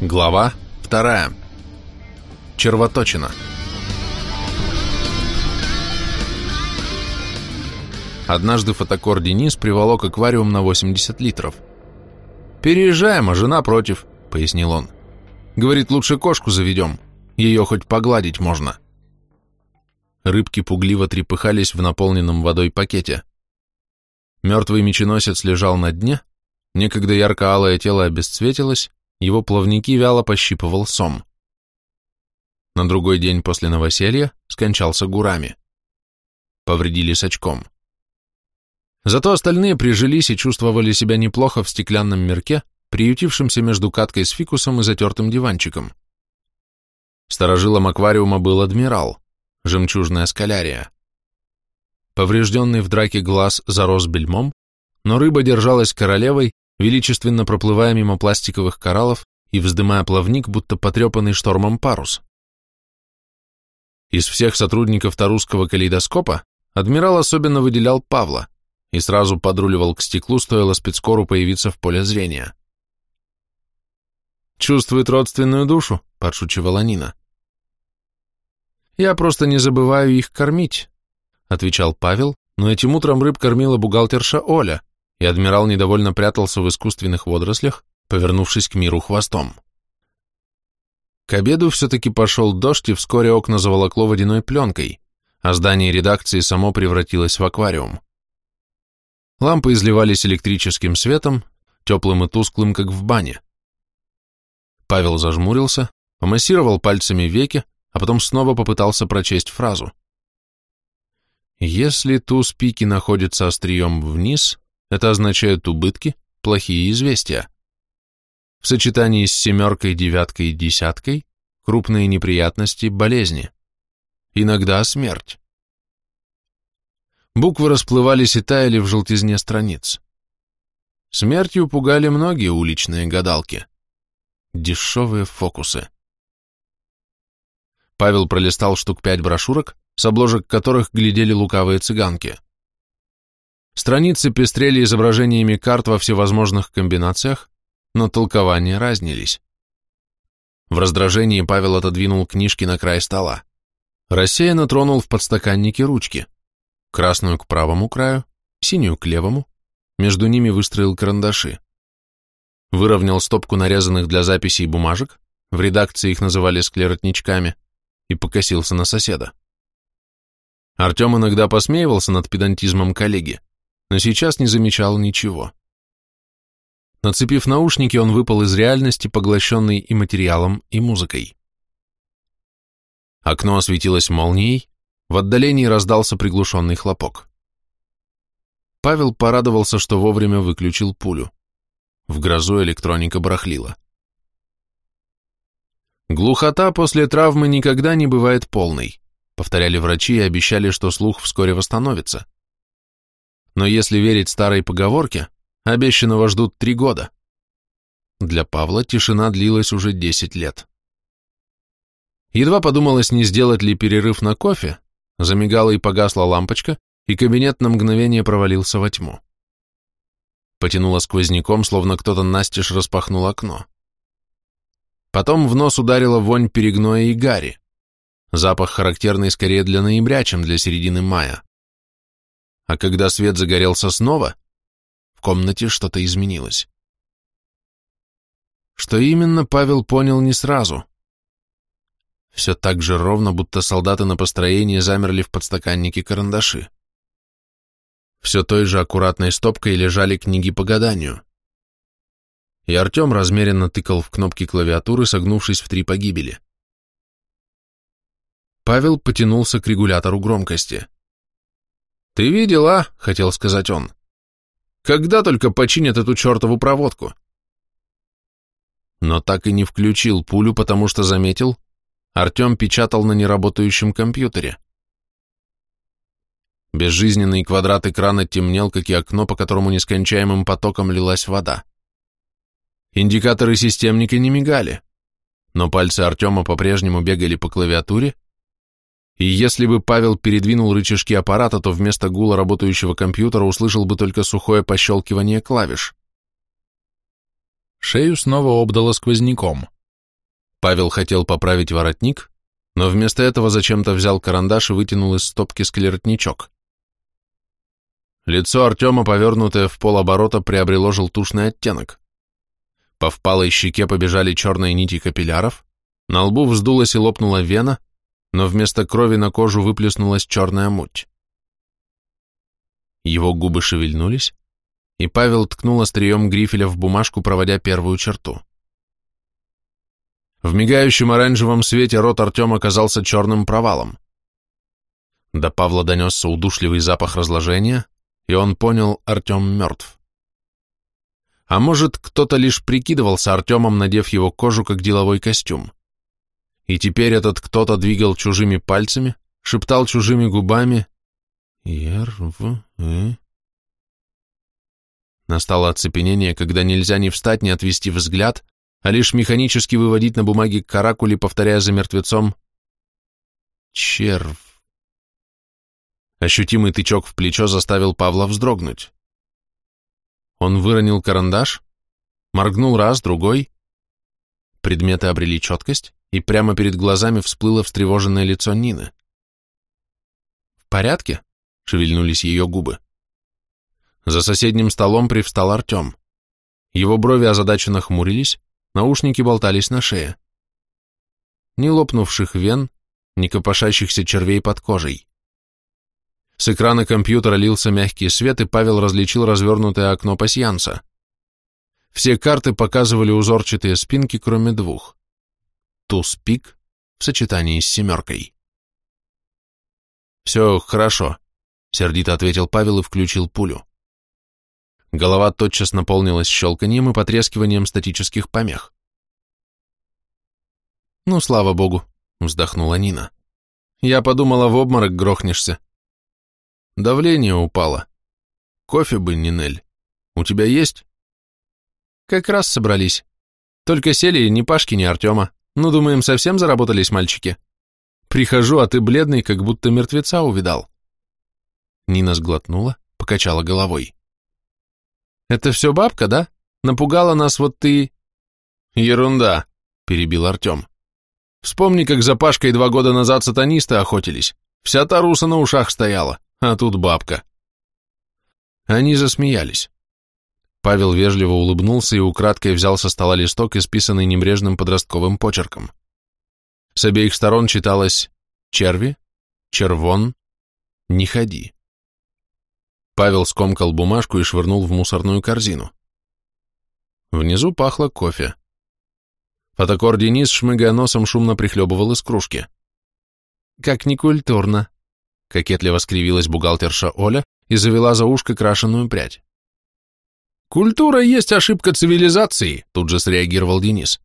Глава вторая. Червоточина. Однажды фотокор Денис приволок аквариум на 80 литров. «Переезжаем, а жена против», — пояснил он. «Говорит, лучше кошку заведем, ее хоть погладить можно». Рыбки пугливо трепыхались в наполненном водой пакете. Мертвый меченосец лежал на дне, некогда ярко-алое тело обесцветилось, его плавники вяло пощипывал сом. На другой день после новоселья скончался гурами. Повредили с очком. Зато остальные прижились и чувствовали себя неплохо в стеклянном мирке, приютившемся между каткой с фикусом и затертым диванчиком. Старожилом аквариума был адмирал, жемчужная скалярия. Поврежденный в драке глаз зарос бельмом, но рыба держалась королевой величественно проплывая мимо пластиковых кораллов и вздымая плавник, будто потрепанный штормом парус. Из всех сотрудников Тарусского калейдоскопа адмирал особенно выделял Павла и сразу подруливал к стеклу, стоило спецкору появиться в поле зрения. «Чувствует родственную душу», — подшучивала Нина. «Я просто не забываю их кормить», — отвечал Павел, но этим утром рыб кормила бухгалтерша Оля, и адмирал недовольно прятался в искусственных водорослях, повернувшись к миру хвостом. К обеду все-таки пошел дождь, и вскоре окна заволокло водяной пленкой, а здание редакции само превратилось в аквариум. Лампы изливались электрическим светом, теплым и тусклым, как в бане. Павел зажмурился, помассировал пальцами веки, а потом снова попытался прочесть фразу. «Если туз пики находится острием вниз, это означает убытки, плохие известия. В сочетании с семеркой, девяткой и десяткой крупные неприятности, болезни. Иногда смерть. Буквы расплывались и таяли в желтизне страниц. Смертью пугали многие уличные гадалки. Дешевые фокусы. Павел пролистал штук пять брошюрок, с обложек которых глядели лукавые цыганки. Страницы пестрели изображениями карт во всевозможных комбинациях, но толкования разнились. В раздражении Павел отодвинул книжки на край стола. Рассеянно тронул в подстаканнике ручки. Красную к правому краю, синюю к левому, между ними выстроил карандаши. Выровнял стопку нарезанных для записей бумажек, в редакции их называли склеротничками, и покосился на соседа. Артем иногда посмеивался над педантизмом коллеги, но сейчас не замечал ничего. Нацепив наушники, он выпал из реальности, поглощенный и материалом, и музыкой. Окно осветилось молнией, в отдалении раздался приглушенный хлопок. Павел порадовался, что вовремя выключил пулю. В грозу электроника барахлила. Глухота после травмы никогда не бывает полной, повторяли врачи и обещали, что слух вскоре восстановится но если верить старой поговорке, обещанного ждут три года. Для Павла тишина длилась уже десять лет. Едва подумалось, не сделать ли перерыв на кофе, замигала и погасла лампочка, и кабинет на мгновение провалился во тьму. Потянуло сквозняком, словно кто-то настежь распахнул окно. Потом в нос ударила вонь перегноя и гари. Запах характерный скорее для ноября, чем для середины мая. А когда свет загорелся снова, в комнате что-то изменилось. Что именно, Павел понял не сразу. Все так же ровно, будто солдаты на построении замерли в подстаканнике карандаши. Все той же аккуратной стопкой лежали книги по гаданию. И Артем размеренно тыкал в кнопки клавиатуры, согнувшись в три погибели. Павел потянулся к регулятору громкости. «Ты видел, а?» — хотел сказать он. «Когда только починят эту чертову проводку?» Но так и не включил пулю, потому что заметил, Артем печатал на неработающем компьютере. Безжизненный квадрат экрана темнел, как и окно, по которому нескончаемым потоком лилась вода. Индикаторы системника не мигали, но пальцы Артема по-прежнему бегали по клавиатуре, и если бы Павел передвинул рычажки аппарата, то вместо гула работающего компьютера услышал бы только сухое пощелкивание клавиш. Шею снова обдало сквозняком. Павел хотел поправить воротник, но вместо этого зачем-то взял карандаш и вытянул из стопки склеротничок. Лицо Артема, повернутое в полоборота, приобрело желтушный оттенок. По впалой щеке побежали черные нити капилляров, на лбу вздулась и лопнула вена, но вместо крови на кожу выплеснулась черная муть. Его губы шевельнулись, и Павел ткнул острием грифеля в бумажку, проводя первую черту. В мигающем оранжевом свете рот Артема оказался черным провалом. До Павла донесся удушливый запах разложения, и он понял, Артем мертв. А может, кто-то лишь прикидывался Артемом, надев его кожу как деловой костюм. И теперь этот кто-то двигал чужими пальцами, шептал чужими губами «Ер, в, э». Настало оцепенение, когда нельзя ни встать, ни отвести взгляд, а лишь механически выводить на бумаге каракули, повторяя за мертвецом «Червь». Ощутимый тычок в плечо заставил Павла вздрогнуть. Он выронил карандаш, моргнул раз, другой. Предметы обрели четкость, и прямо перед глазами всплыло встревоженное лицо Нины. «В порядке?» — шевельнулись ее губы. За соседним столом привстал Артем. Его брови озадаченно хмурились, наушники болтались на шее. Ни лопнувших вен, ни копошащихся червей под кожей. С экрана компьютера лился мягкий свет, и Павел различил развернутое окно пасьянса. Все карты показывали узорчатые спинки, кроме двух. Туз-пик в сочетании с семеркой. «Все хорошо», — сердито ответил Павел и включил пулю. Голова тотчас наполнилась щелканием и потрескиванием статических помех. «Ну, слава богу», — вздохнула Нина. «Я подумала, в обморок грохнешься». «Давление упало. Кофе бы, Нинель. У тебя есть?» «Как раз собрались. Только сели ни Пашки, ни Артема. Ну, думаем, совсем заработались мальчики. Прихожу, а ты бледный, как будто мертвеца увидал». Нина сглотнула, покачала головой. Это все бабка, да? Напугала нас вот ты...» «Ерунда», — перебил Артем. «Вспомни, как за Пашкой два года назад сатанисты охотились. Вся Таруса на ушах стояла, а тут бабка». Они засмеялись. Павел вежливо улыбнулся и украдкой взял со стола листок, исписанный небрежным подростковым почерком. С обеих сторон читалось «Черви», «Червон», «Не ходи». Павел скомкал бумажку и швырнул в мусорную корзину. Внизу пахло кофе. Фотокор Денис, шмыгая носом, шумно прихлебывал из кружки. «Как некультурно!» — кокетливо скривилась бухгалтерша Оля и завела за ушко крашеную прядь. «Культура есть ошибка цивилизации», — тут же среагировал Денис.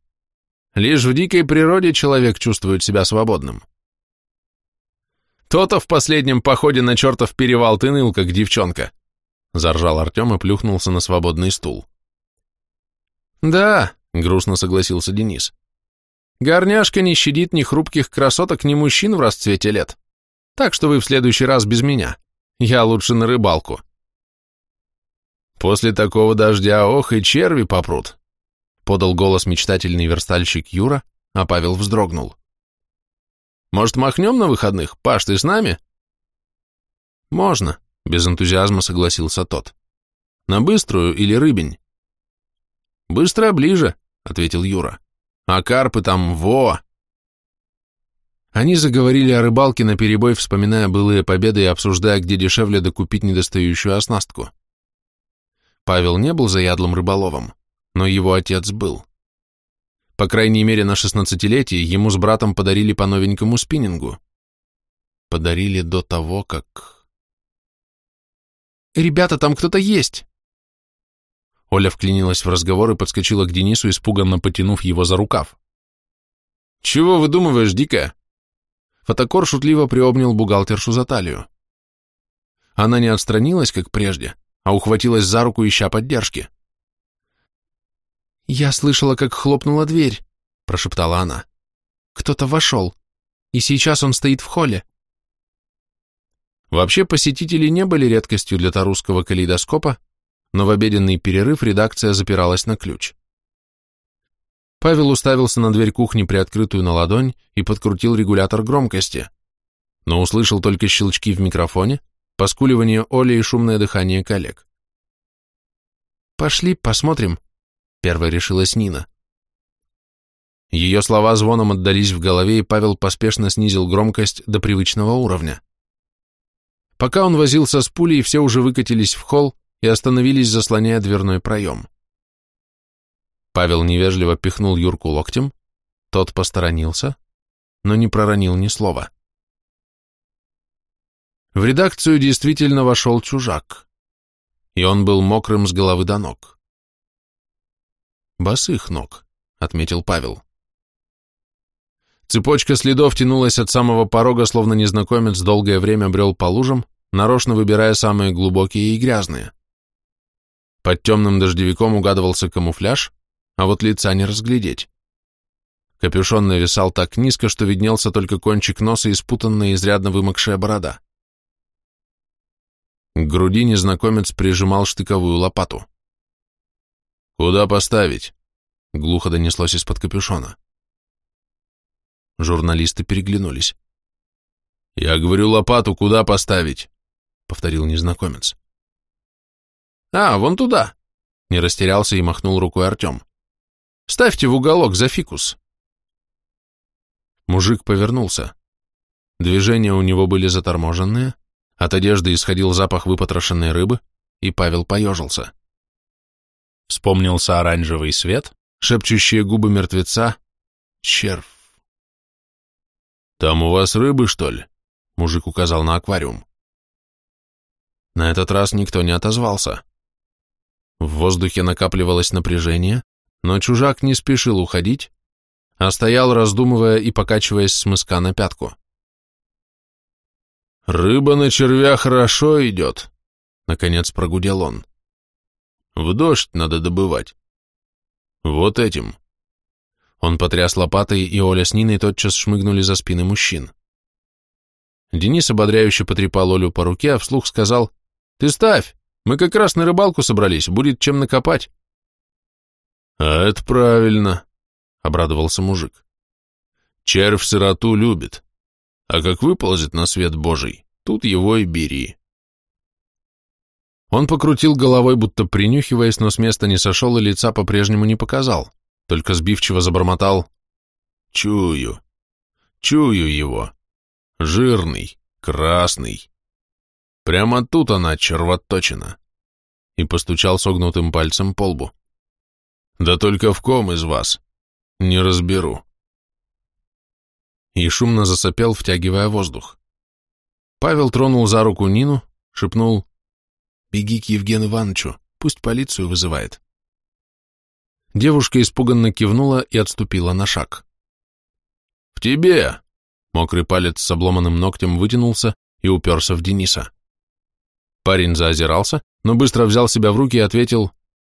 «Лишь в дикой природе человек чувствует себя свободным. То-то в последнем походе на чертов перевал ты ныл, как девчонка. Заржал Артем и плюхнулся на свободный стул. Да, грустно согласился Денис. Горняшка не щадит ни хрупких красоток, ни мужчин в расцвете лет. Так что вы в следующий раз без меня. Я лучше на рыбалку. После такого дождя ох и черви попрут, подал голос мечтательный верстальщик Юра, а Павел вздрогнул. Может, махнем на выходных? Паш, ты с нами?» «Можно», — без энтузиазма согласился тот. «На быструю или рыбень?» «Быстрая ближе», — ответил Юра. «А карпы там во!» Они заговорили о рыбалке наперебой, вспоминая былые победы и обсуждая, где дешевле докупить недостающую оснастку. Павел не был заядлым рыболовом, но его отец был. По крайней мере, на шестнадцатилетие ему с братом подарили по новенькому спиннингу. Подарили до того, как... «Ребята, там кто-то есть!» Оля вклинилась в разговор и подскочила к Денису, испуганно потянув его за рукав. «Чего выдумываешь, дикая?» Фотокор шутливо приобнял бухгалтершу за талию. Она не отстранилась, как прежде, а ухватилась за руку, ища поддержки. «Я слышала, как хлопнула дверь», — прошептала она. «Кто-то вошел, и сейчас он стоит в холле». Вообще посетители не были редкостью для тарусского калейдоскопа, но в обеденный перерыв редакция запиралась на ключ. Павел уставился на дверь кухни, приоткрытую на ладонь, и подкрутил регулятор громкости, но услышал только щелчки в микрофоне, поскуливание Оли и шумное дыхание коллег. «Пошли, посмотрим», — первой решилась Нина. Ее слова звоном отдались в голове, и Павел поспешно снизил громкость до привычного уровня. Пока он возился с пулей, все уже выкатились в холл и остановились, заслоняя дверной проем. Павел невежливо пихнул Юрку локтем, тот посторонился, но не проронил ни слова. В редакцию действительно вошел чужак, и он был мокрым с головы до ног. «Босых ног», — отметил Павел. Цепочка следов тянулась от самого порога, словно незнакомец долгое время брел по лужам, нарочно выбирая самые глубокие и грязные. Под темным дождевиком угадывался камуфляж, а вот лица не разглядеть. Капюшон нависал так низко, что виднелся только кончик носа и спутанная изрядно вымокшая борода. К груди незнакомец прижимал штыковую лопату. «Куда поставить?» — глухо донеслось из-под капюшона. Журналисты переглянулись. «Я говорю, лопату куда поставить?» — повторил незнакомец. «А, вон туда!» — не растерялся и махнул рукой Артем. Ставьте в уголок за фикус. Мужик повернулся. Движения у него были заторможенные, от одежды исходил запах выпотрошенной рыбы, и Павел поежился. Вспомнился оранжевый свет, шепчущие губы мертвеца. Червь. «Там у вас рыбы, что ли?» Мужик указал на аквариум. На этот раз никто не отозвался. В воздухе накапливалось напряжение, но чужак не спешил уходить, а стоял, раздумывая и покачиваясь с мыска на пятку. «Рыба на червя хорошо идет», — наконец прогудел он. «В дождь надо добывать. Вот этим». Он потряс лопатой, и Оля с Ниной тотчас шмыгнули за спины мужчин. Денис ободряюще потрепал Олю по руке, а вслух сказал, «Ты ставь, мы как раз на рыбалку собрались, будет чем накопать». «А это правильно», — обрадовался мужик. «Червь сироту любит, а как выползет на свет Божий, тут его и бери». Он покрутил головой, будто принюхиваясь, но с места не сошел и лица по-прежнему не показал, только сбивчиво забормотал «Чую, чую его, жирный, красный. Прямо тут она червоточина» и постучал согнутым пальцем по лбу. Да только в ком из вас? Не разберу. И шумно засопел, втягивая воздух. Павел тронул за руку Нину, шепнул «Беги к Евгену Ивановичу, пусть полицию вызывает». Девушка испуганно кивнула и отступила на шаг. «В тебе!» Мокрый палец с обломанным ногтем вытянулся и уперся в Дениса. Парень заозирался, но быстро взял себя в руки и ответил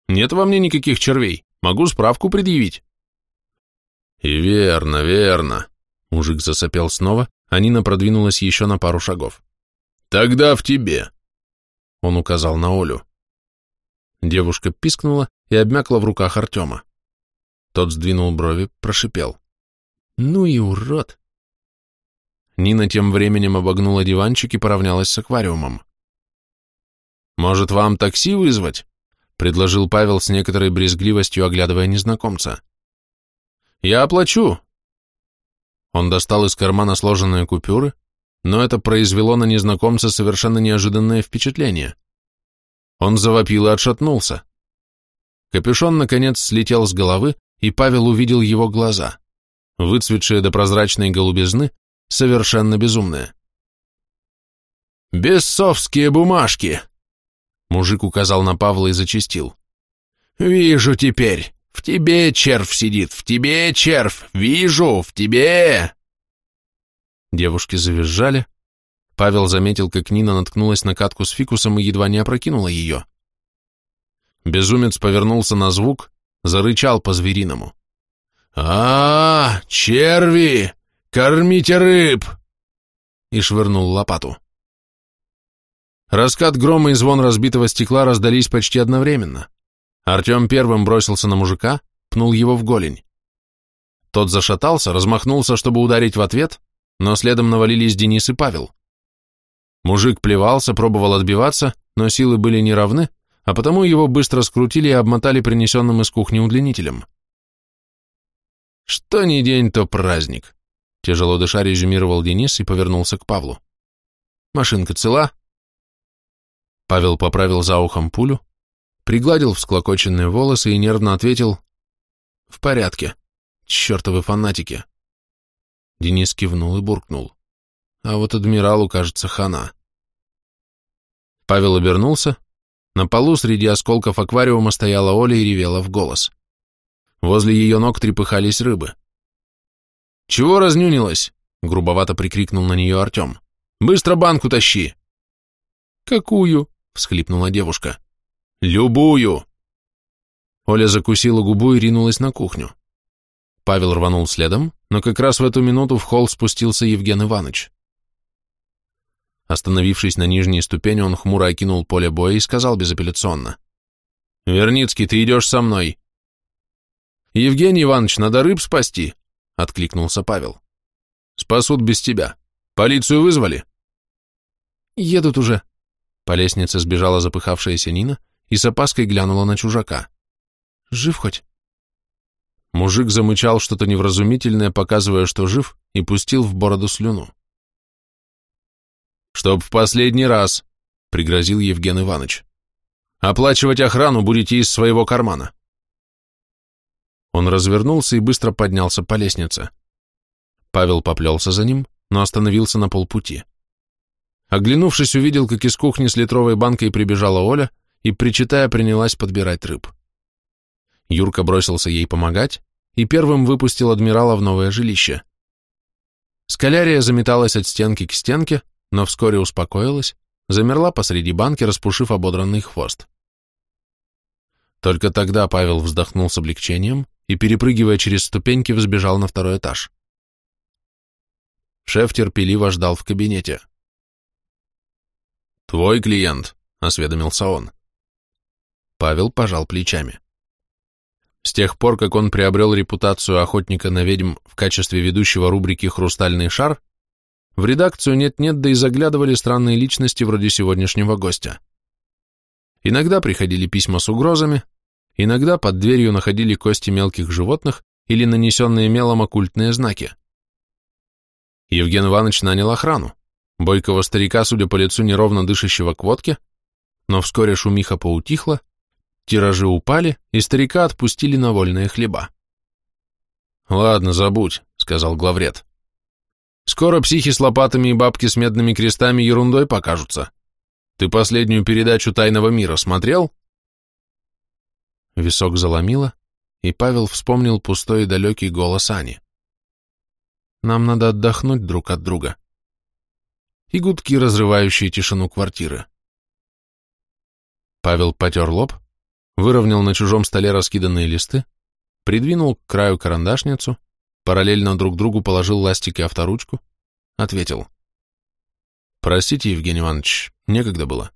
«Нет во мне никаких червей. Могу справку предъявить. И верно, верно. Мужик засопел снова, а Нина продвинулась еще на пару шагов. Тогда в тебе. Он указал на Олю. Девушка пискнула и обмякла в руках Артема. Тот сдвинул брови, прошипел. «Ну и урод!» Нина тем временем обогнула диванчик и поравнялась с аквариумом. «Может, вам такси вызвать?» предложил Павел с некоторой брезгливостью, оглядывая незнакомца. «Я оплачу!» Он достал из кармана сложенные купюры, но это произвело на незнакомца совершенно неожиданное впечатление. Он завопил и отшатнулся. Капюшон, наконец, слетел с головы, и Павел увидел его глаза, выцветшие до прозрачной голубизны, совершенно безумные. «Бессовские бумажки!» Мужик указал на Павла и зачистил. «Вижу теперь! В тебе червь сидит! В тебе червь! Вижу! В тебе!» Девушки завизжали. Павел заметил, как Нина наткнулась на катку с фикусом и едва не опрокинула ее. Безумец повернулся на звук, зарычал по-звериному. а, -а, черви! Кормите рыб!» и швырнул лопату. Раскат грома и звон разбитого стекла раздались почти одновременно. Артем первым бросился на мужика, пнул его в голень. Тот зашатался, размахнулся, чтобы ударить в ответ, но следом навалились Денис и Павел. Мужик плевался, пробовал отбиваться, но силы были неравны, а потому его быстро скрутили и обмотали принесенным из кухни удлинителем. «Что ни день, то праздник», — тяжело дыша резюмировал Денис и повернулся к Павлу. «Машинка цела?» Павел поправил за ухом пулю, пригладил всклокоченные волосы и нервно ответил «В порядке, чертовы фанатики». Денис кивнул и буркнул. А вот адмиралу, кажется, хана. Павел обернулся, на полу среди осколков аквариума стояла Оля и ревела в голос. Возле ее ног трепыхались рыбы. «Чего разнюнилась?» — грубовато прикрикнул на нее Артем. «Быстро банку тащи!» «Какую?» — всхлипнула девушка. «Любую!» Оля закусила губу и ринулась на кухню. Павел рванул следом, но как раз в эту минуту в холл спустился Евген Иванович. Остановившись на нижней ступени, он хмуро окинул поле боя и сказал безапелляционно. «Верницкий, ты идешь со мной». «Евгений Иванович, надо рыб спасти», — откликнулся Павел. «Спасут без тебя. Полицию вызвали?» «Едут уже». По лестнице сбежала запыхавшаяся Нина и с опаской глянула на чужака. «Жив хоть?» Мужик замычал что-то невразумительное, показывая, что жив, и пустил в бороду слюну. «Чтоб в последний раз», — пригрозил Евген Иванович. «Оплачивать охрану будете из своего кармана». Он развернулся и быстро поднялся по лестнице. Павел поплелся за ним, но остановился на полпути. Оглянувшись, увидел, как из кухни с литровой банкой прибежала Оля и, причитая, принялась подбирать рыб. Юрка бросился ей помогать и первым выпустил адмирала в новое жилище. Скалярия заметалась от стенки к стенке, но вскоре успокоилась, замерла посреди банки, распушив ободранный хвост. Только тогда Павел вздохнул с облегчением и, перепрыгивая через ступеньки, взбежал на второй этаж. Шеф терпеливо ждал в кабинете. «Твой клиент», — осведомился он. Павел пожал плечами. С тех пор, как он приобрел репутацию охотника на ведьм в качестве ведущего рубрики «Хрустальный шар», в редакцию нет-нет, да и заглядывали странные личности вроде сегодняшнего гостя. Иногда приходили письма с угрозами, иногда под дверью находили кости мелких животных или нанесенные мелом оккультные знаки. Евген Иванович нанял охрану, бойкого старика, судя по лицу неровно дышащего к водке, но вскоре шумиха поутихла, тиражи упали, и старика отпустили на вольные хлеба. «Ладно, забудь», — сказал главред. Скоро психи с лопатами и бабки с медными крестами ерундой покажутся. Ты последнюю передачу «Тайного мира» смотрел?» Висок заломило, и Павел вспомнил пустой и далекий голос Ани. «Нам надо отдохнуть друг от друга». И гудки, разрывающие тишину квартиры. Павел потер лоб, выровнял на чужом столе раскиданные листы, придвинул к краю карандашницу, параллельно друг другу положил ластик и авторучку, ответил. «Простите, Евгений Иванович, некогда было».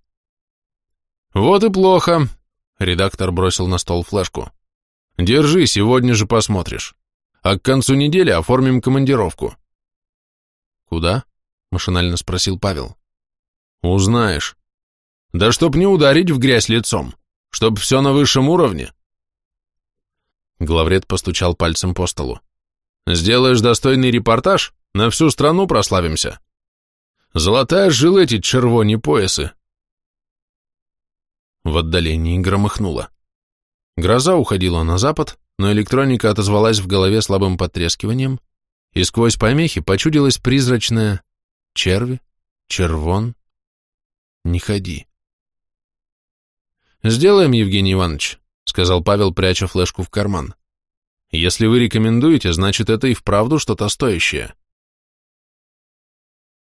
«Вот и плохо», — редактор бросил на стол флешку. «Держи, сегодня же посмотришь. А к концу недели оформим командировку». «Куда?» — машинально спросил Павел. «Узнаешь. Да чтоб не ударить в грязь лицом, чтоб все на высшем уровне». Главред постучал пальцем по столу. Сделаешь достойный репортаж, на всю страну прославимся. Золотая жил эти червони поясы. В отдалении громыхнуло. Гроза уходила на запад, но электроника отозвалась в голове слабым потрескиванием, и сквозь помехи почудилось призрачное «Черви, червон, не ходи». «Сделаем, Евгений Иванович», — сказал Павел, пряча флешку в карман. Если вы рекомендуете, значит это и вправду что-то стоящее.